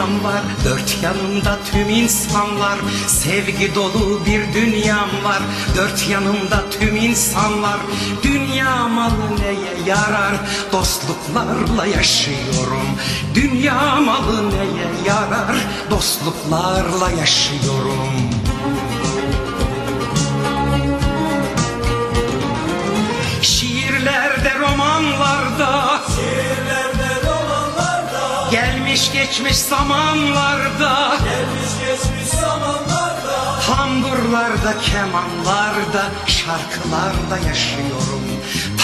Dünyam var. Dört yanımda tüm insanlar Sevgi dolu bir dünyam var. Dört yanımda tüm insanlar Dünya malı neye yarar? Dostluklarla yaşıyorum. Dünya malı neye yarar? Dostluklarla yaşıyorum. Şiirlerde, romanlarda geçmiş zamanlarda. Gelmiş geçmiş zamanlarda. Tamburlarda, kemanlarda, şarkılarda yaşıyorum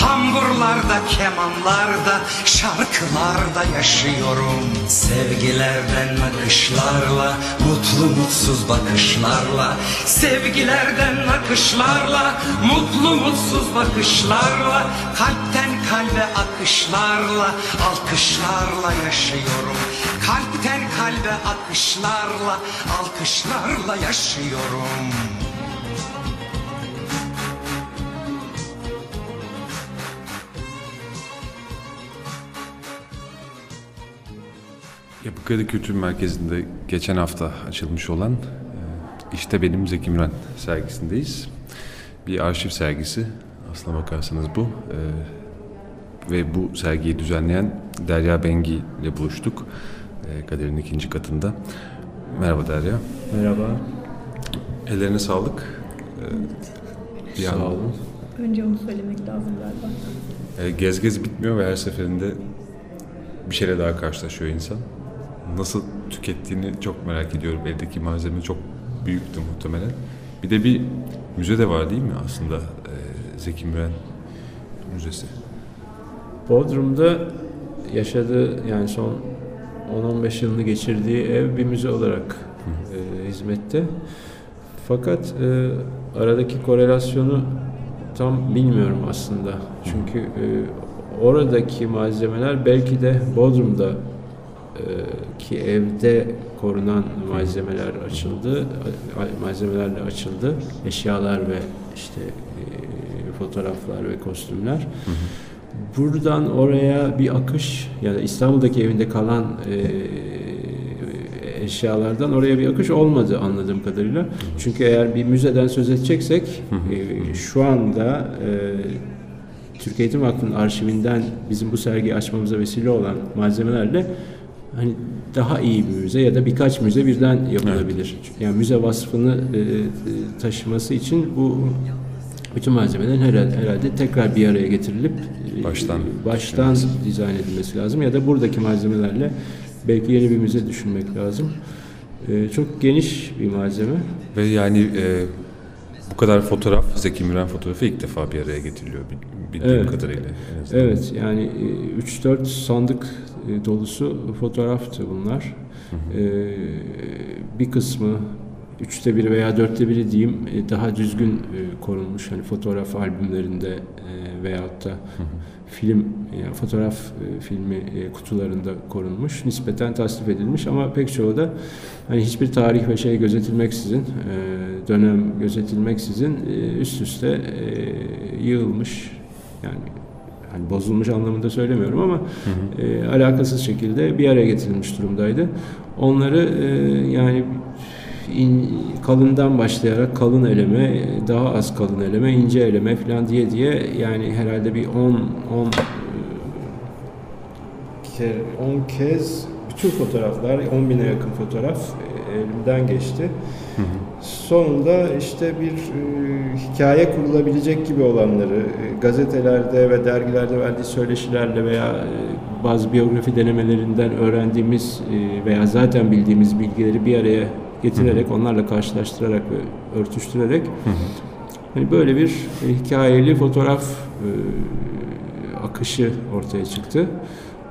Tamburlarda, kemanlarda, şarkılarda yaşıyorum. Sevgilerden akışlarla, mutlu mutsuz bakışlarla. Sevgilerden akışlarla, mutlu mutsuz bakışlarla. Kalpten kalbe akışlarla, alkışlarla yaşıyorum. Kalpten kalbe akışlarla, alkışlarla yaşıyorum Yapıkredi Kültür Merkezi'nde geçen hafta açılmış olan e, İşte Benim Zeki Müren sergisindeyiz. Bir arşiv sergisi aslına bakarsanız bu. E, Ve bu sergiyi düzenleyen Derya Bengi ile buluştuk. E, Galerinin ikinci katında. Merhaba Derya. Merhaba. Ellerine sağlık. E, bir Sağ an- olun. Önce onu söylemek lazım galiba. Gez gez bitmiyor ve her seferinde bir şeyle daha karşılaşıyor insan. Nasıl tükettiğini çok merak ediyorum. Evdeki malzeme çok büyüktü muhtemelen. Bir de bir müze de var değil mi aslında? E, Zeki Müren Müzesi. Bodrum'da yaşadığı yani son 10-15 yılını geçirdiği ev bir müze olarak e, hizmette. Fakat e, aradaki korelasyonu tam bilmiyorum aslında. Çünkü e, oradaki malzemeler belki de Bodrum'da ki evde korunan malzemeler açıldı, malzemelerle açıldı. Eşyalar ve işte e, fotoğraflar ve kostümler. Buradan oraya bir akış ya da İstanbul'daki evinde kalan e, eşyalardan oraya bir akış olmadı anladığım kadarıyla. Çünkü eğer bir müzeden söz edeceksek e, şu anda Türk Eğitim Vakfı'nın arşivinden bizim bu sergiyi açmamıza vesile olan malzemelerle hani daha iyi bir müze ya da birkaç müze birden yapılabilir. Yani müze vasfını e, e, taşıması için bu bütün malzemelerin herhalde, herhalde tekrar bir araya getirilip e, Baştan baştan dizayn edilmesi lazım ya da buradaki malzemelerle belki yeni bir müze düşünmek lazım. E, çok geniş bir malzeme. Ve yani e, bu kadar fotoğraf, Zeki Müren fotoğrafı ilk defa bir araya getiriliyor bil- bildiğim Evet. kadarıyla. Evet yani e, 3-4 sandık e, dolusu fotoğraftı bunlar. E, Bir kısmı üçte biri veya dörtte biri diyeyim e, daha düzgün korunmuş. Hani fotoğraf albümlerinde veyahut da film yani fotoğraf filmi kutularında korunmuş. Nispeten tasnif edilmiş ama pek çoğu da hani hiçbir tarih ve şey gözetilmeksizin dönem gözetilmeksizin üst üste yığılmış. Yani hani bozulmuş anlamında söylemiyorum ama e, alakasız şekilde bir araya getirilmiş durumdaydı. Onları e, yani in, kalından başlayarak kalın eleme, daha az kalın eleme, ince eleme falan diye diye yani herhalde bir 10 10 kere 10 kez bütün fotoğraflar 10 bine yakın fotoğraf elimden geçti. Sonunda işte bir e, hikaye kurulabilecek gibi olanları e, gazetelerde ve dergilerde verdiği söyleşilerle veya e, bazı biyografi denemelerinden öğrendiğimiz e, veya zaten bildiğimiz bilgileri bir araya getirerek onlarla karşılaştırarak ve örtüştürerek hani böyle bir e, hikayeli fotoğraf e, akışı ortaya çıktı.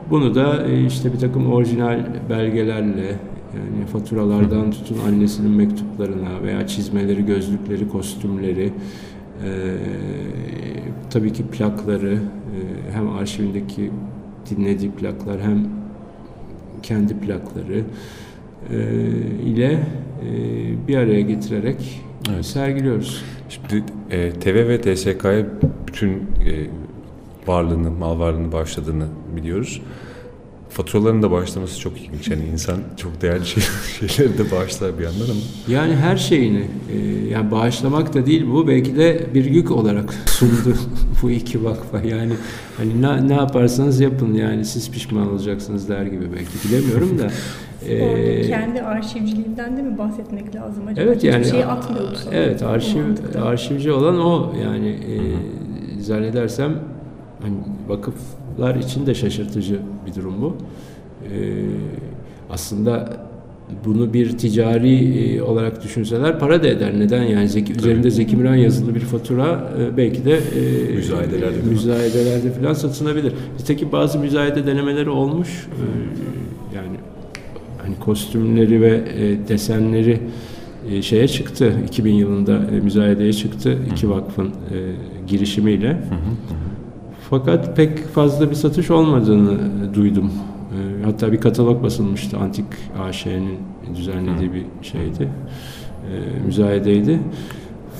Bunu da e, işte bir takım orijinal belgelerle yani faturalardan tutun annesinin mektuplarına veya çizmeleri, gözlükleri, kostümleri, e, tabii ki plakları, e, hem arşivindeki dinlediği plaklar hem kendi plakları e, ile e, bir araya getirerek Evet. sergiliyoruz. Şimdi e, TV ve DSK'ya bütün e, varlığını, mal varlığını bağışladığını biliyoruz. Faturaların da bağışlaması çok ilginç. Yani insan çok değerli şey, şeyleri de bağışlar bir yandan ama. Yani her şeyini, e, yani bağışlamak da değil bu, belki de bir yük olarak sundu bu iki vakfa. Yani hani ne, ne yaparsanız yapın yani siz pişman olacaksınız der gibi belki bilemiyorum da. Orada E, kendi arşivciliğinden de mi bahsetmek lazım acaba? Evet yani Hiçbir şey atmıyordu sanırım. Evet arşiv arşivci olan o yani e, zannedersem hani vakıflar için de şaşırtıcı bir durum bu. E, aslında bunu bir ticari e, olarak düşünseler para da eder. Neden yani Zeki, üzerinde Zeki Müren yazılı bir fatura e, belki de e, Müzayedelerde mi? müzayedelerde falan satılabilir. Nitekim bazı müzayede denemeleri olmuş. E, yani hani kostümleri ve e, desenleri e, şeye çıktı 2000 yılında e, müzayedeye çıktı iki vakfın e, girişimiyle. Fakat pek fazla bir satış olmadığını e, duydum. E, hatta bir katalog basılmıştı Antik AŞ'nin düzenlediği bir şeydi. E, müzayedeydi.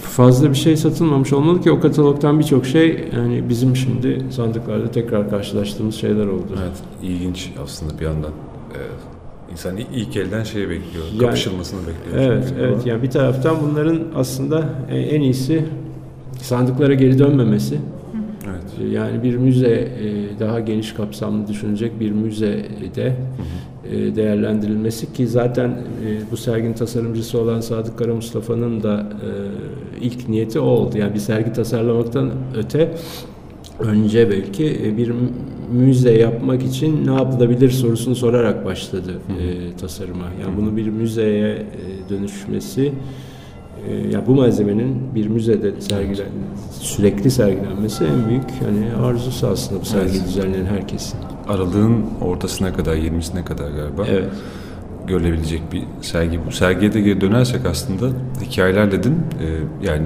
Fazla bir şey satılmamış olmalı ki o katalogdan birçok şey yani bizim şimdi sandıklarda tekrar karşılaştığımız şeyler oldu. Evet, ilginç aslında bir yandan. İnsan ilk elden şeye bekliyor, Yani- kapışılmasını bekliyor. Evet, çünkü. evet. Yani bir taraftan bunların aslında en iyisi sandıklara geri dönmemesi. Yani bir müze e, daha geniş kapsamlı düşünecek bir müzede e, değerlendirilmesi ki zaten e, bu serginin tasarımcısı olan Sadık Kara Mustafa'nın da ilk niyeti o oldu. Yani bir sergi tasarlamaktan öte önce belki bir müze yapmak için ne yapılabilir sorusunu sorarak başladı e, tasarıma. Yani bunu bir müzeye dönüşmesi e, ya bu malzemenin bir müzede sergilen sürekli sergilenmesi en büyük hani arzusu aslında bu sergi Evet. düzenleyen herkesin. Aralığın ortasına kadar, 20'sine kadar galiba Evet. görülebilecek bir sergi. Bu sergiye de geri dönersek aslında hikayeler dedin. Ee, yani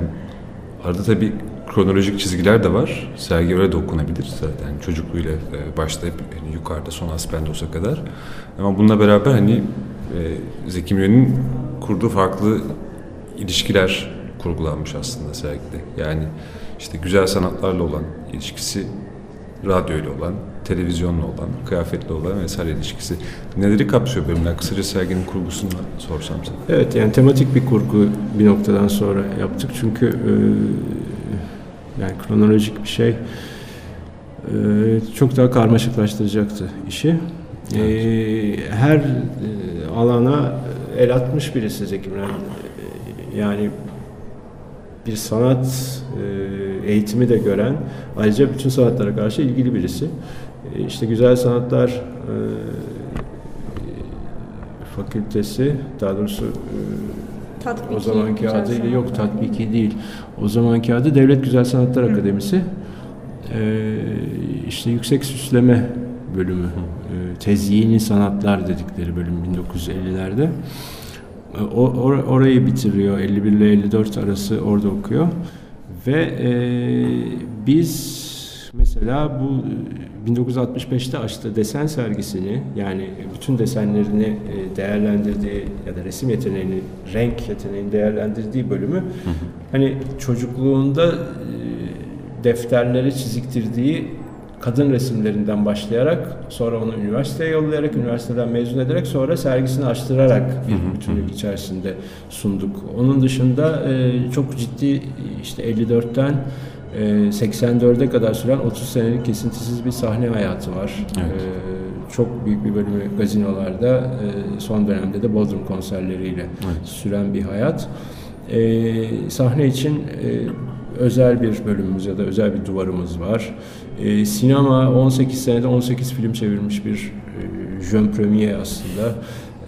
arada tabii kronolojik çizgiler de var. Sergi öyle de okunabilir zaten. Yani çocukluğuyla e, başlayıp yani yukarıda son Aspendos'a kadar. Ama bununla beraber hani e, Zeki Müren'in kurduğu farklı ilişkiler kurgulanmış aslında sergide. Yani işte güzel sanatlarla olan ilişkisi, radyoyla olan, televizyonla olan, kıyafetle olan vesaire ilişkisi. Neleri kapsıyor bölümler? Kısaca serginin kurgusunu sorsam sana. Evet yani tematik bir kurgu bir noktadan sonra yaptık çünkü e, yani kronolojik bir şey e, çok daha karmaşıklaştıracaktı işi. E, her e, alana el atmış birisi Zeki Müren. Yani bir sanat e, eğitimi de gören, ayrıca bütün sanatlara karşı ilgili birisi. E, işte güzel sanatlar e, fakültesi, daha doğrusu e, Tatbiki, o zamanki güzel adıyla yok tatbiki değil. O zamanki adı Devlet Güzel Sanatlar Akademisi. E, işte yüksek süsleme bölümü. E, tezyini sanatlar dedikleri bölüm 1950'lerde. E, O, or- orayı bitiriyor. 51 ile 54 arası orada okuyor. Ve e, biz mesela bu e, 1965'te açtığı desen sergisini yani bütün desenlerini e, değerlendirdiği ya da resim yeteneğini, renk yeteneğini değerlendirdiği bölümü hani çocukluğunda e, defterleri çiziktirdiği kadın resimlerinden başlayarak sonra onu üniversiteye yollayarak, üniversiteden mezun ederek sonra sergisini açtırarak bir bütünlük içerisinde sunduk. Onun dışında e, çok ciddi işte 54'ten e, 84'e kadar süren 30 senelik kesintisiz bir sahne hayatı var. Evet. E, çok büyük bir bölümü gazinolarda, e, son dönemde de Bodrum konserleriyle süren bir hayat. E, sahne için e, özel bir bölümümüz ya da özel bir duvarımız var. E, sinema 18 senede 18 film çevirmiş bir e, jeune premier aslında.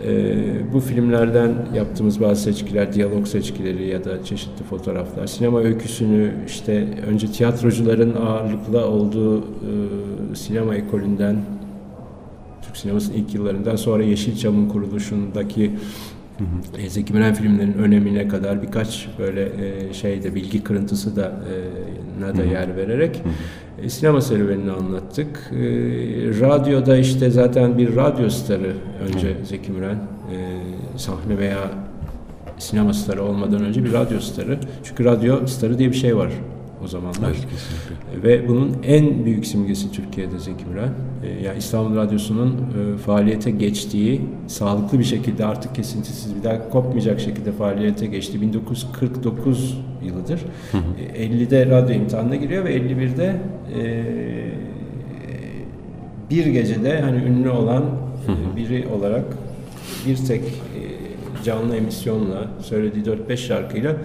E, bu filmlerden yaptığımız bazı seçkiler, diyalog seçkileri ya da çeşitli fotoğraflar, sinema öyküsünü işte önce tiyatrocuların ağırlıklı olduğu e, sinema ekolünden Türk sinemasının ilk yıllarından sonra Yeşilçam'ın kuruluşundaki e, Zeki Müren filmlerinin önemine kadar birkaç böyle e, şeyde bilgi kırıntısı da e, na da yer vererek e, sinema serüvenini anlattık. E, radyoda işte zaten bir radyo starı önce Zeki Müren e, sahne veya sinema starı olmadan önce bir radyo starı. Çünkü radyo starı diye bir şey var o zamanlar. Evet, kesinlikle. Ve bunun en büyük simgesi Türkiye'de Zeki Müren. Ee, yani İstanbul Radyosu'nun e, faaliyete geçtiği, sağlıklı bir şekilde artık kesintisiz bir daha kopmayacak şekilde faaliyete geçti. 1949 yılıdır. E, 50'de radyo imtihanına giriyor ve 51'de e, bir gecede hani ünlü olan e, biri olarak bir tek e, canlı emisyonla söylediği 4-5 şarkıyla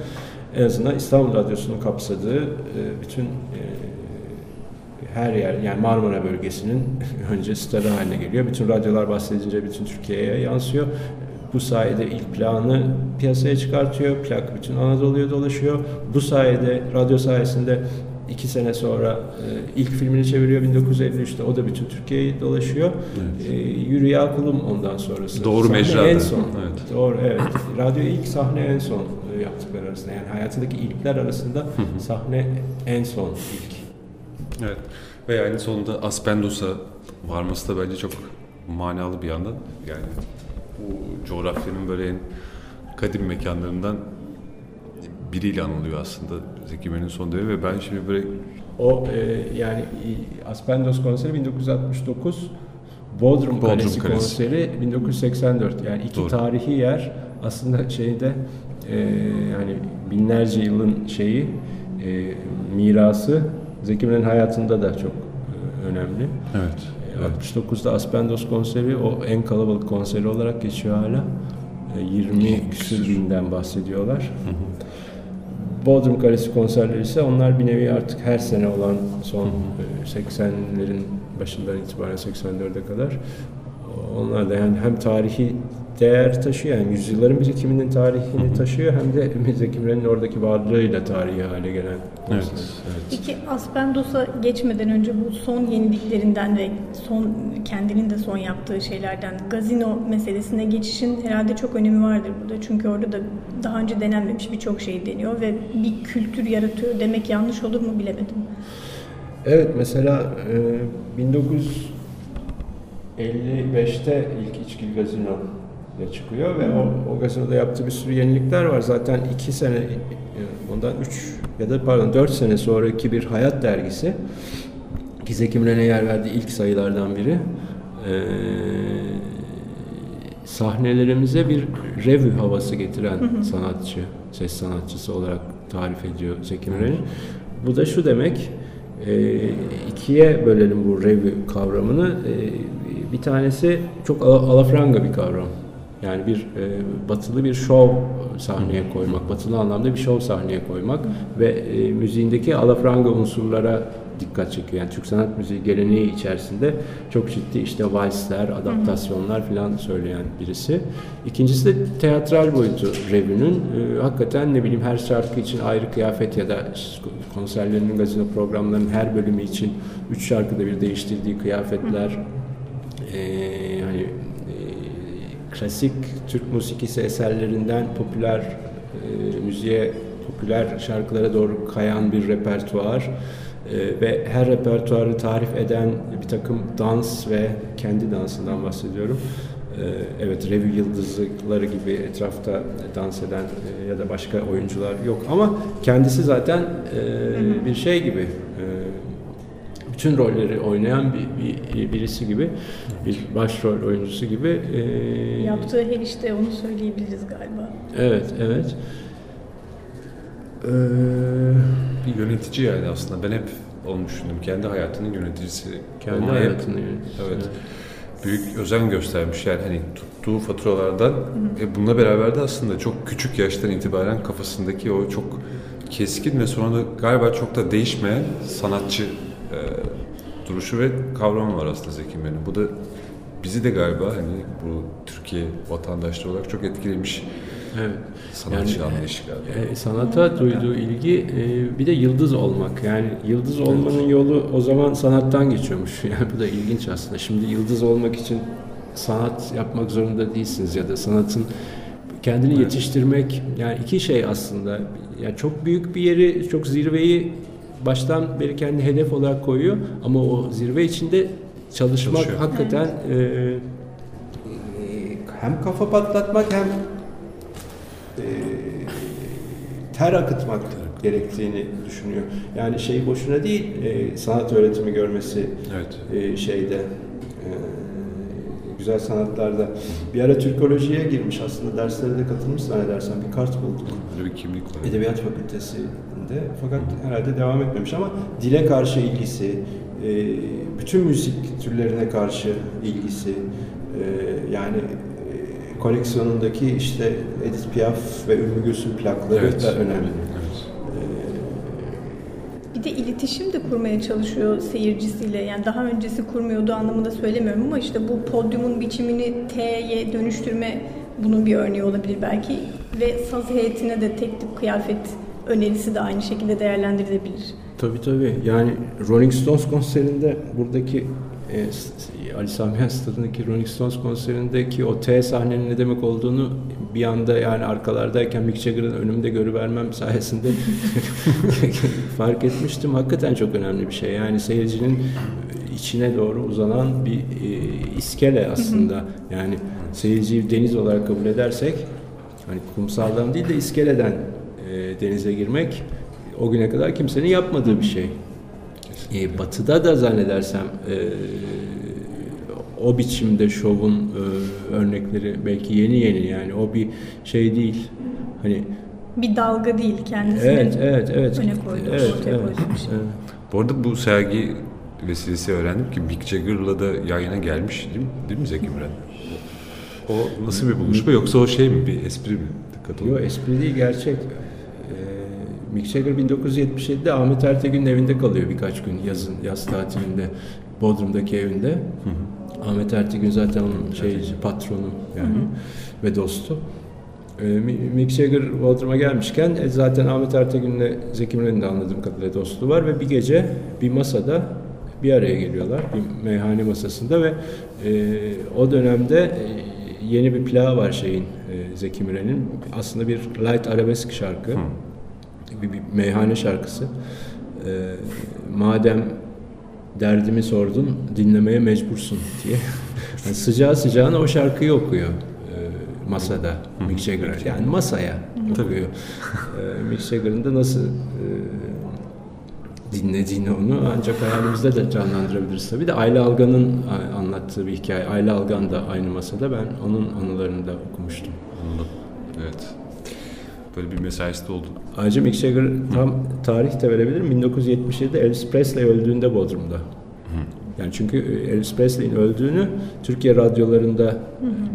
en azından İstanbul Radyosu'nun kapsadığı e, bütün e, her yer yani Marmara bölgesinin önce starı haline geliyor. Bütün radyolar bahsedince bütün Türkiye'ye yansıyor. Bu sayede ilk planı piyasaya çıkartıyor. Plak bütün Anadolu'ya dolaşıyor. Bu sayede radyo sayesinde iki sene sonra e, ilk filmini çeviriyor 1953'te. O da bütün Türkiye'yi dolaşıyor. Evet. E, Yürü Ya Kulum ondan sonrası. Doğru Sahne mecrada. En son. Evet. Doğru evet. Radyo ilk sahne en son yaptıkları arasında. Yani hayatındaki ilkler arasında sahne en son ilk. Evet. Ve yani sonunda Aspendos'a varması da bence çok manalı bir yandan. Yani bu coğrafyanın böyle en kadim mekanlarından biriyle anılıyor aslında Zeki Müren'in son dönemi ve ben şimdi böyle O e, yani Aspendos konseri 1969, Bodrum, Bodrum Kalesi, Kalesi. konseri 1984. Yani iki Doğru. tarihi yer aslında şeyde e, yani binlerce yılın şeyi e, mirası Zeki Müren'in hayatında da çok e, önemli. evet. E, 69'da Aspendos konseri o en kalabalık konseri olarak geçiyor hala. E, 20 küsür binden bahsediyorlar. Bodrum Kalesi konserleri ise onlar bir nevi artık her sene olan son e, 80'lerin başından itibaren 84'e kadar onlar da yani hem tarihi değer taşıyor yani yüzyılların birikiminin tarihini taşıyor hem de Zeki Müren'in oradaki varlığıyla tarihi hale gelen Evet. evet. Peki Aspendos'a geçmeden önce bu son yeniliklerinden ve son kendinin de son yaptığı şeylerden gazino meselesine geçişin herhalde çok önemi vardır burada. Çünkü orada da daha önce denenmemiş birçok şey deniyor ve bir kültür yaratıyor demek yanlış olur mu bilemedim. Evet mesela e, 1955'te ilk içki gazino ile çıkıyor ve o, o gazinoda yaptığı bir sürü yenilikler var. Zaten iki sene, e, ondan üç ya da pardon dört sene sonraki bir hayat dergisi ki Zeki Müren'e yer verdiği ilk sayılardan biri. E, sahnelerimize bir revü havası getiren sanatçı, ses sanatçısı olarak tarif ediyor Zeki Müren'i. Bu da şu demek, e, ikiye bölelim bu revü kavramını. E, bir tanesi çok ala- alafranga bir kavram. Yani bir e, batılı bir şov sahneye koymak, batılı anlamda bir şov sahneye koymak ve e, müziğindeki alafranga unsurlara dikkat çekiyor. Yani Türk sanat müziği geleneği içerisinde çok ciddi işte valsler, adaptasyonlar falan söyleyen birisi. İkincisi de teatral boyutu revünün. E, hakikaten ne bileyim her şarkı için ayrı kıyafet ya da konserlerinin, gazino programlarının her bölümü için üç şarkıda bir değiştirdiği kıyafetler. E, hani e, klasik Türk musikisi eserlerinden popüler e, müziğe, popüler şarkılara doğru kayan bir repertuar. E, ve her repertuarı tarif eden bir takım dans ve kendi dansından bahsediyorum. E, evet revü yıldızları gibi etrafta dans eden e, ya da başka oyuncular yok. Ama kendisi zaten e, bir şey gibi e, bütün rolleri oynayan bir, bir birisi gibi, bir başrol oyuncusu gibi. e, Yaptığı her işte onu söyleyebiliriz galiba. Evet, evet. Ee, Bir yönetici yani aslında. Ben hep onu düşündüm. Kendi hayatının yöneticisi. kendi olmaya hep- hayatını yönetiyor. Evet. Büyük özen göstermiş yani hani tuttuğu faturalardan e bununla beraber de aslında çok küçük yaştan itibaren kafasındaki o çok keskin ve sonra da galiba çok da değişmeyen sanatçı e, duruşu ve kavramı var aslında Zeki Müren'in. Bu da bizi de galiba hani bu Türkiye vatandaşları olarak çok etkilemiş Evet. sanatçı Yani, anlayışı galiba. E, sanata duyduğu ilgi e, bir de yıldız olmak. Yani yıldız olmanın yolu o zaman sanattan geçiyormuş. Yani bu da ilginç aslında. Şimdi yıldız olmak için sanat yapmak zorunda değilsiniz ya da sanatın kendini Evet. yetiştirmek yani iki şey aslında. Yani çok büyük bir yeri, çok zirveyi baştan beri kendi hedef olarak koyuyor ama o zirve içinde çalışmak Çalışıyor. hakikaten e, e, hem kafa patlatmak hem e, ter akıtmak gerektiğini düşünüyor. Yani şey boşuna değil e, sanat öğretimi görmesi Evet. e, şeyde e, güzel sanatlarda. Bir ara Türkolojiye girmiş aslında derslere de katılmış zannedersem bir kart bulduk. Böyle bir kimlik var. Edebiyat Fakültesi'nde fakat herhalde devam etmemiş ama dile karşı ilgisi, e, bütün müzik türlerine karşı ilgisi, e, yani e, koleksiyonundaki işte Edith Piaf ve Ümmü Gülsüm plakları Evet. da önemli. Evet. Bir de iletişim de kurmaya çalışıyor seyircisiyle. Yani daha öncesi kurmuyordu anlamında söylemiyorum ama işte bu podyumun biçimini T'ye dönüştürme bunun bir örneği olabilir belki. Ve saz heyetine de tek tip kıyafet önerisi de aynı şekilde değerlendirilebilir. Tabii tabii. Yani Rolling Stones konserinde buradaki e, Ali Sami Yen stadındaki Rolling Stones konserindeki o T sahnenin ne demek olduğunu bir anda yani arkalardayken Mick Jagger'ın önümde görüvermem sayesinde fark etmiştim. Hakikaten çok önemli bir şey. Yani seyircinin içine doğru uzanan bir e, iskele aslında. Yani seyirciyi deniz olarak kabul edersek hani kumsaldan değil de iskeleden denize girmek o güne kadar kimsenin yapmadığı bir şey. E, batı'da da zannedersem e, o biçimde şovun e, örnekleri belki yeni yeni yani o bir şey değil. Hani Bir dalga değil kendisinin evet evet evet. öne koyduğu, evet, ortaya evet, şey. evet. Bu arada bu sergi vesilesi öğrendim ki Mick Jagger'la da yan yana gelmiş değil mi, değil mi Zeki Müren? O nasıl bir buluşma yoksa o şey mi bir espri mi? Dikkat Yok espri değil gerçek. Ee, Mick Jagger 1977'de Ahmet Ertegün'ün evinde kalıyor birkaç gün yazın yaz tatilinde Bodrum'daki evinde. Ahmet Ertegün zaten onun şey patronu yani ve dostu. Ee, Mi- Mick Jagger Bodrum'a gelmişken e, zaten Ahmet Ertegün'le Zeki Müren'in de anladığım kadarıyla dostluğu var ve bir gece bir masada bir araya geliyorlar bir meyhane masasında ve e, o dönemde e, yeni bir plağı var şeyin e, Zeki Müren'in. Aslında bir light arabesk şarkı bir, bir meyhane şarkısı. E, madem derdimi sordun dinlemeye mecbursun diye. Yani sıcağı sıcağına o şarkıyı okuyor e, masada Mick Jagger. Yani masaya okuyor. E, Mick Jagger'ın da nasıl e, dinlediğini onu ancak hayalimizde de canlandırabiliriz. Tabii de Ayla Algan'ın anlattığı bir hikaye. Ayla Algan da aynı masada. Ben onun anılarını da okumuştum. Anladım. Evet. Böyle bir mesaisi de oldu. Ayrıca Mick Jagger tam tarih de verebilirim. 1977'de Elvis Presley öldüğünde Bodrum'da. Yani çünkü e, Elvis Presley'in öldüğünü Türkiye radyolarında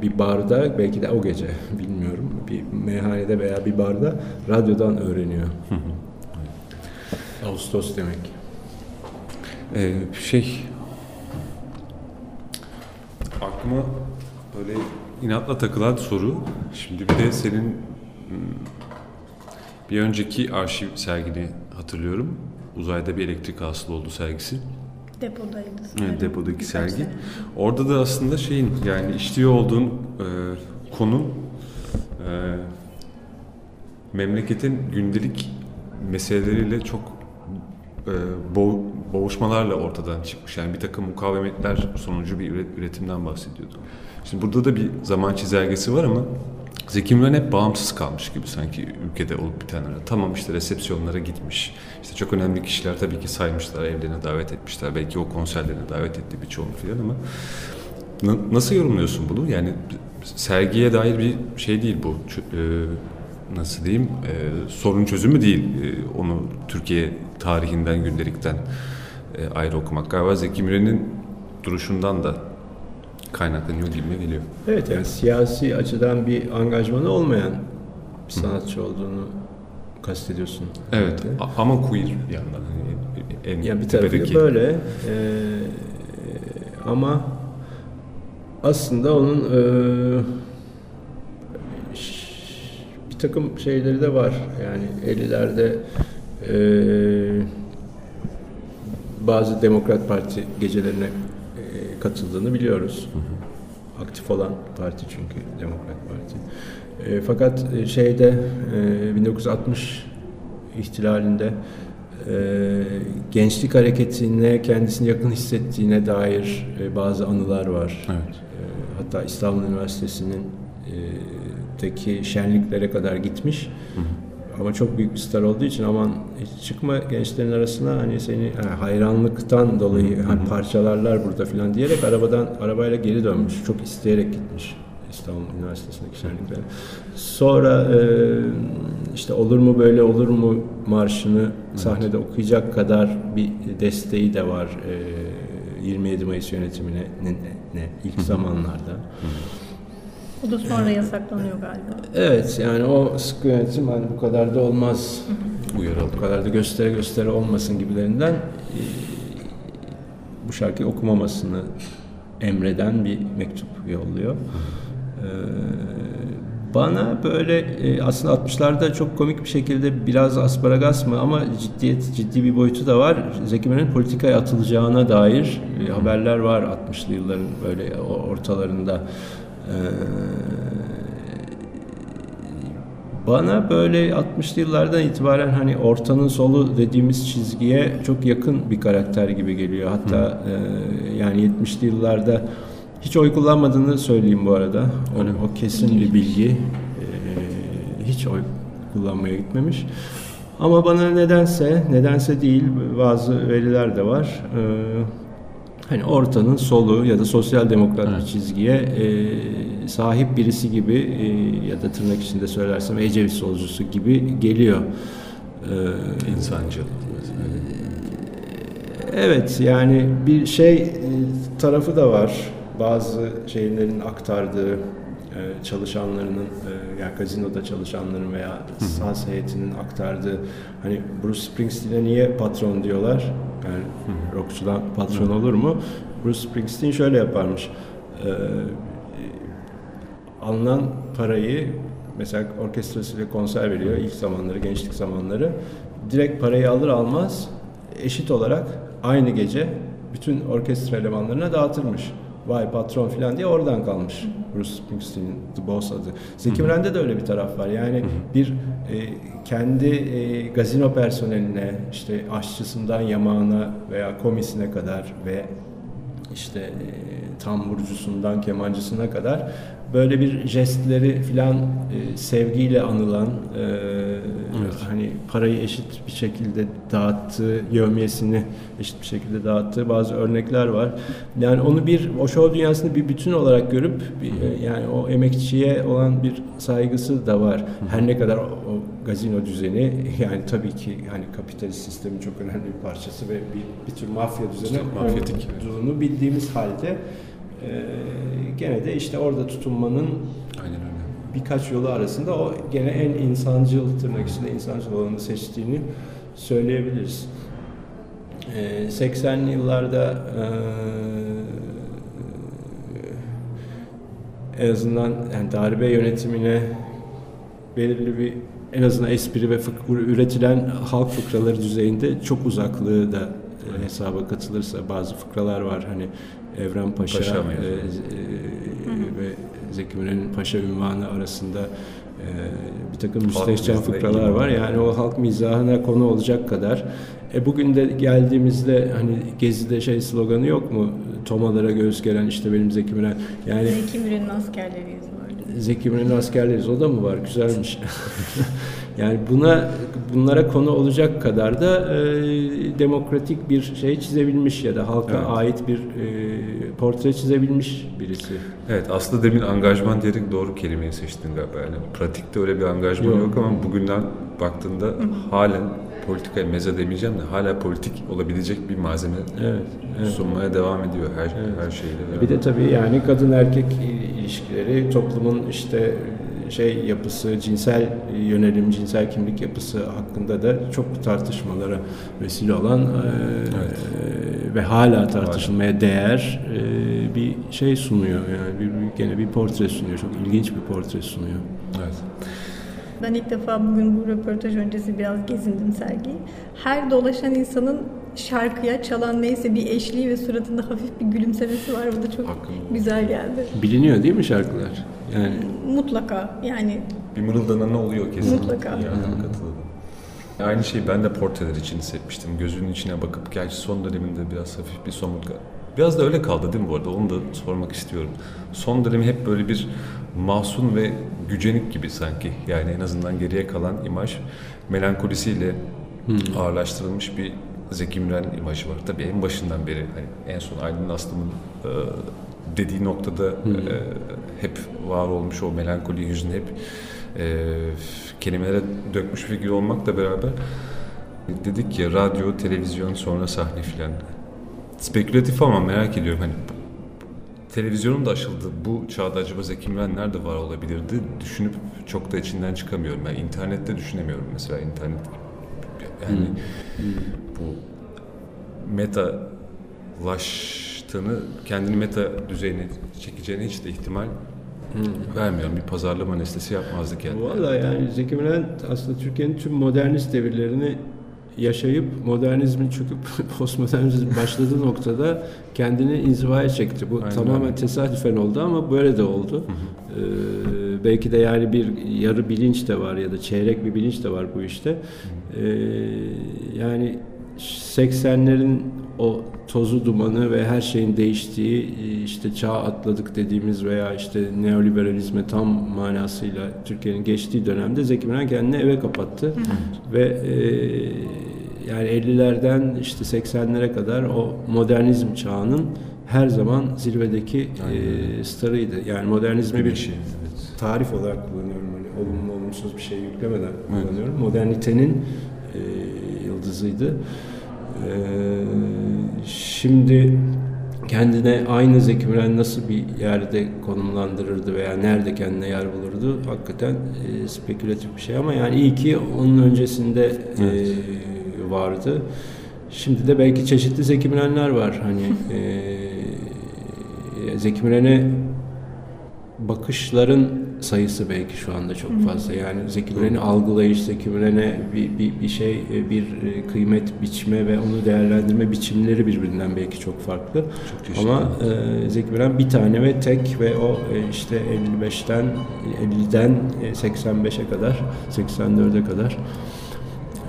bir barda belki de o gece bilmiyorum bir meyhanede veya bir barda radyodan öğreniyor. Ağustos demek. Ee, şey aklıma böyle inatla takılan soru. Şimdi bir de senin hmm, bir önceki arşiv sergini hatırlıyorum. Uzayda bir elektrik hasılı oldu sergisi. Depodaydı. Evet, depodaki Birkaç sergi. sene. Orada da aslında şeyin yani işliyor olduğun e, konu e, memleketin gündelik meseleleriyle çok e, bo- boğuşmalarla ortadan çıkmış. Yani bir takım mukavemetler sonucu bir üret- üretimden bahsediyordu. Şimdi burada da bir zaman çizelgesi var ama Zeki Müren hep bağımsız kalmış gibi sanki ülkede olup bitenlere. Tamam işte resepsiyonlara gitmiş. İşte çok önemli kişiler tabii ki saymışlar, evlerine davet etmişler. Belki o konserlerine davet etti birçoğunu filan ama Na- nasıl yorumluyorsun bunu? Yani sergiye dair bir şey değil bu. E, nasıl diyeyim? E, sorun çözümü değil. E, onu Türkiye tarihinden, gündelikten ayrı okumak. Galiba Zeki Müren'in duruşundan da kaynaklanıyor gibime geliyor. Evet yani siyasi açıdan bir angajmanı olmayan bir sanatçı olduğunu kastediyorsun. Evet a- ama queer bir yandan. Hani en Yani bir tarafı tepedeki- böyle e, ama aslında onun e, bir takım şeyleri de var. Yani 50'lerde e, bazı Demokrat Parti gecelerine katıldığını biliyoruz. Aktif olan parti çünkü Demokrat Parti. E, fakat e, şeyde e, 1960 ihtilalinde e, gençlik hareketine kendisini yakın hissettiğine dair e, bazı anılar var. Evet. E, hatta İstanbul Üniversitesi'nin e, teki şenliklere kadar gitmiş. Ama çok büyük bir star olduğu için aman hiç çıkma gençlerin arasına hani seni yani hayranlıktan dolayı hani parçalarlar burada falan diyerek arabadan arabayla geri dönmüş. Çok isteyerek gitmiş İstanbul Üniversitesi'ndeki şenliklere. Sonra e, işte olur mu böyle olur mu marşını sahnede okuyacak kadar bir desteği de var e, 27 Mayıs yönetimine ne, ne, ilk zamanlarda. O da sonra yasaklanıyor galiba. Evet yani o sıkı yönetim hani bu kadar da olmaz. Uyaralım. Bu kadar da göstere göstere olmasın gibilerinden e, bu şarkıyı okumamasını emreden bir mektup yolluyor. E, bana böyle e, aslında 60'larda çok komik bir şekilde biraz asparagas mı ama ciddiyet ciddi bir boyutu da var. Zeki Müren'in politikaya atılacağına dair e, haberler var 60'lı yılların böyle ortalarında. E, bana böyle 60'lı yıllardan itibaren hani ortanın solu dediğimiz çizgiye çok yakın bir karakter gibi geliyor. Hatta e, yani 70'li yıllarda hiç oy kullanmadığını söyleyeyim bu arada. O, o kesin bir bilgi. E, hiç oy kullanmaya gitmemiş. Ama bana nedense, nedense değil bazı veriler de var. E, hani ortanın solu ya da sosyal demokrat bir çizgiye e, sahip birisi gibi e, ya da tırnak içinde söylersem Ecevit solcusu gibi geliyor. E, İnsancıl. Evet yani bir şey e, tarafı da var. Bazı şeylerin aktardığı e, çalışanlarının e, yani gazinoda çalışanların veya saz heyetinin aktardığı hani Bruce Springsteen'e niye patron diyorlar? Yani rockçudan patron olur mu? Bruce Springsteen şöyle yaparmış. E, alınan parayı mesela orkestrasıyla konser veriyor ilk zamanları, gençlik zamanları. Direkt parayı alır almaz eşit olarak aynı gece bütün orkestra elemanlarına dağıtırmış. Vay patron falan diye oradan kalmış Bruce Springsteen'in The Boss adı. Zeki Müren'de de öyle bir taraf var. Yani bir e, kendi e, gazino personeline işte aşçısından yamağına veya komisine kadar ve işte e, tamburcusundan kemancısına kadar böyle bir jestleri filan e, sevgiyle anılan e, hani parayı eşit bir şekilde dağıttığı yevmiyesini eşit bir şekilde dağıttığı bazı örnekler var. Yani onu bir o show dünyasını bir bütün olarak görüp bir, e, yani o emekçiye olan bir saygısı da var. Her ne kadar o, o gazino düzeni yani tabii ki hani kapitalist sistemin çok önemli bir parçası ve bir, bir tür mafya düzeni mafyatik, olduğunu bildiğimiz halde e, gene de işte orada tutunmanın. Birkaç yolu arasında o gene en insancıl tırnak içinde insancıl olanı seçtiğini söyleyebiliriz. E, 80'li yıllarda e, en azından yani darbe yönetimine belirli bir en azından espri ve fıkra üretilen halk fıkraları düzeyinde çok uzaklığı da e, hesaba katılırsa bazı fıkralar var hani Evren Paşa, Paşa e, e, Zeki Müren'in Paşa ünvanı arasında e, bir takım müstehcen fıkralar var. Yani o halk mizahına konu olacak kadar. E bugün de geldiğimizde hani Gezi'de şey sloganı yok mu? Tomalara göğüs gelen işte benim Zeki Müren. Yani Zeki Müren'in askerleriyiz vardı. Zeki Müren'in askerleriz. O da mı var? Güzelmiş. yani buna bunlara konu olacak kadar da e, demokratik bir şey çizebilmiş ya da halka Evet. ait bir e, portre çizebilmiş birisi. Evet aslında demin angajman diyerek doğru kelimeyi seçtin galiba. Yani pratikte öyle bir angajman Yok. yok, ama bugünden baktığında halen politikaya meze demeyeceğim de hala politik olabilecek bir malzeme Evet. evet. sunmaya devam ediyor her her şeyle. Bir de tabii yani kadın erkek ilişkileri toplumun işte şey yapısı, cinsel yönelim, cinsel kimlik yapısı hakkında da çok tartışmalara vesile olan e, ve hala tartışılmaya değer e, bir şey sunuyor. Yani bir, bir- gene bir portre sunuyor. Çok ilginç bir portre sunuyor. Evet. Ben ilk defa bugün bu röportaj öncesi biraz gezindim sergiyi. Her dolaşan insanın şarkıya çalan neyse bir eşliği ve suratında hafif bir gülümsemesi var. Bu da çok güzel geldi. Biliniyor değil mi şarkılar? Yani Mutlaka yani Bir mırıldanan oluyor kesinlikle. Mutlaka. Yani katılıyorum. Aynı şeyi ben de portreler için hissetmiştim. Gözünün içine bakıp gerçi son döneminde biraz hafif bir somurtkan. Biraz da öyle kaldı değil mi bu arada? Onu da sormak istiyorum. Son dönemi hep böyle bir mahzun ve gücenik gibi sanki. Yani en azından geriye kalan imaj melankolisiyle ağırlaştırılmış bir Zeki Müren imajı var. Tabii en başından beri hani en son Aydın Aslım'ın e, dediği noktada e, hep var olmuş o melankoli, hüzün hep e, kelimelere dökmüş figür olmakla beraber dedik ki radyo, televizyon, sonra sahne filan. Spekülatif ama merak ediyorum hani televizyonun da aşıldı. Bu çağda acaba Zeki Müren nerede var olabilirdi? Düşünüp çok da içinden çıkamıyorum. Ben internette düşünemiyorum mesela internet yani bu metalaştığını kendini meta düzeyine çekeceğine hiç de ihtimal vermiyorum. Bir pazarlama nesnesi yapmazdı kendine. Valla yani Zeki Müren aslında Türkiye'nin tüm modernist devirlerini yaşayıp modernizmin çöküp postmodernizmin başladığı noktada kendini inzivaya çekti. Bu Aynen tamamen tesadüfen oldu ama böyle de oldu. Ee, belki de yani bir yarı bilinç de var ya da çeyrek bir bilinç de var bu işte. Ee, yani 80'lerin o tozu dumanı ve her şeyin değiştiği işte çağ atladık dediğimiz veya işte neoliberalizme tam manasıyla Türkiye'nin geçtiği dönemde Zeki Müren kendini eve kapattı ve e, yani 50'lerden işte 80'lere kadar o modernizm çağının her zaman zirvedeki e, starıydı. Yani modernizme bir şey, tarif olarak kullanıyorum. Hani olumlu olumsuz bir şey yüklemeden kullanıyorum. Modernitenin e, yıldızıydı. E, şimdi kendine aynı Zeki Müren nasıl bir yerde konumlandırırdı veya nerede kendine yer bulurdu hakikaten e, spekülatif bir şey ama yani iyi ki onun öncesinde e, vardı. Şimdi de belki çeşitli Zeki Mürenler var. Hani e, Zeki Müren'e bakışların sayısı belki şu anda çok fazla. Yani Zeki Müren'i algılayış, Zeki Müren'e bir, bir, bir şey, bir e, kıymet biçme ve onu değerlendirme biçimleri birbirinden belki çok farklı. Çok. Ama e, Zeki Müren bir tane ve tek ve o e, işte 55'ten 50'den e, 85'e kadar, 84'e kadar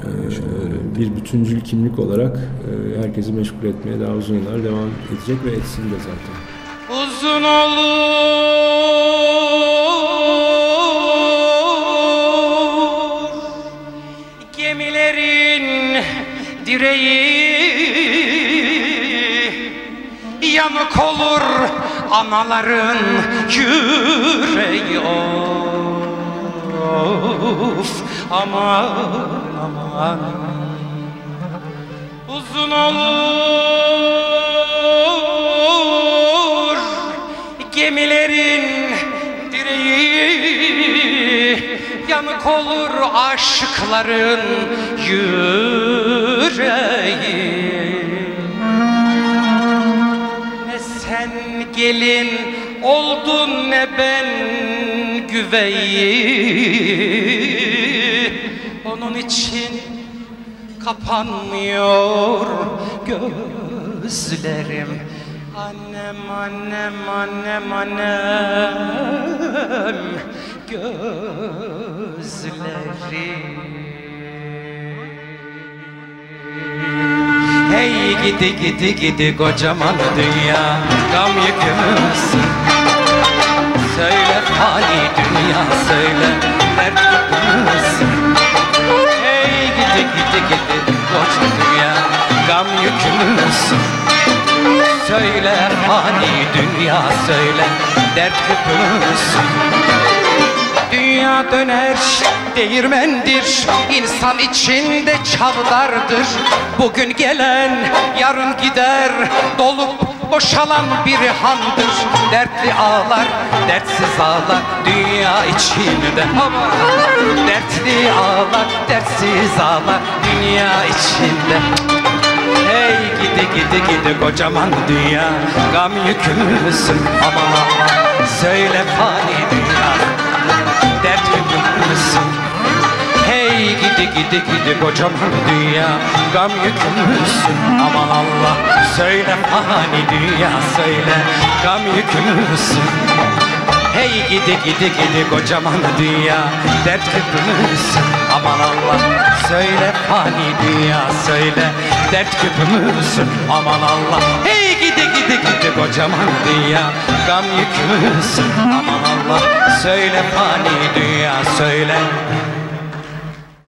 e, bir bütüncül kimlik olarak e, herkesi meşgul etmeye daha uzun yıllar devam edecek ve etsin de zaten. Uzun olur gemilerin direği. Yanık olur anaların yüreği. Of aman aman. Uzun olur gemilerin direği Yanık olur aşkların yüreği. Ne sen gelin oldun ne ben güveyi. Onun için kapanmıyor gözlerim Annem annem annem annem gözlerim. Hey gidi gidi gidi kocaman dünya Gam yükümüzsün Söyle fani dünya söyle Dert yükümüzsün Hey gidi gidi gidi koca dünya Gam yükümüzsün Söyle fani dünya söyle Dert yükümüzsün Dünya döner, değirmendir İnsan içinde çavdardır. Bugün gelen, yarın gider Dolup boşalan bir handır. Dertli ağlar, dertsiz ağlar Dünya içinde. Dertli ağlar, dertsiz ağlar Dünya içinde Hey gidi gidi gidi kocaman dünya. Gam yükümlüsün aman aman. Söyle fani dünya. Dert yükümlüsün. Hey gidi gidi gidi kocaman dünya. Gam yükümlüsün aman Allah. Söyle fani dünya söyle. Gam yükümlüsün Hey gidi gidi gidi kocaman dünya. Dert küpümüzsün aman Allah. Söyle fani dünya söyle. Dert küpümüzsün aman Allah. Hey gidi gidi gidi kocaman dünya. Gam yükümüz aman Allah. Söyle fani dünya söyle